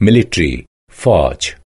military forge.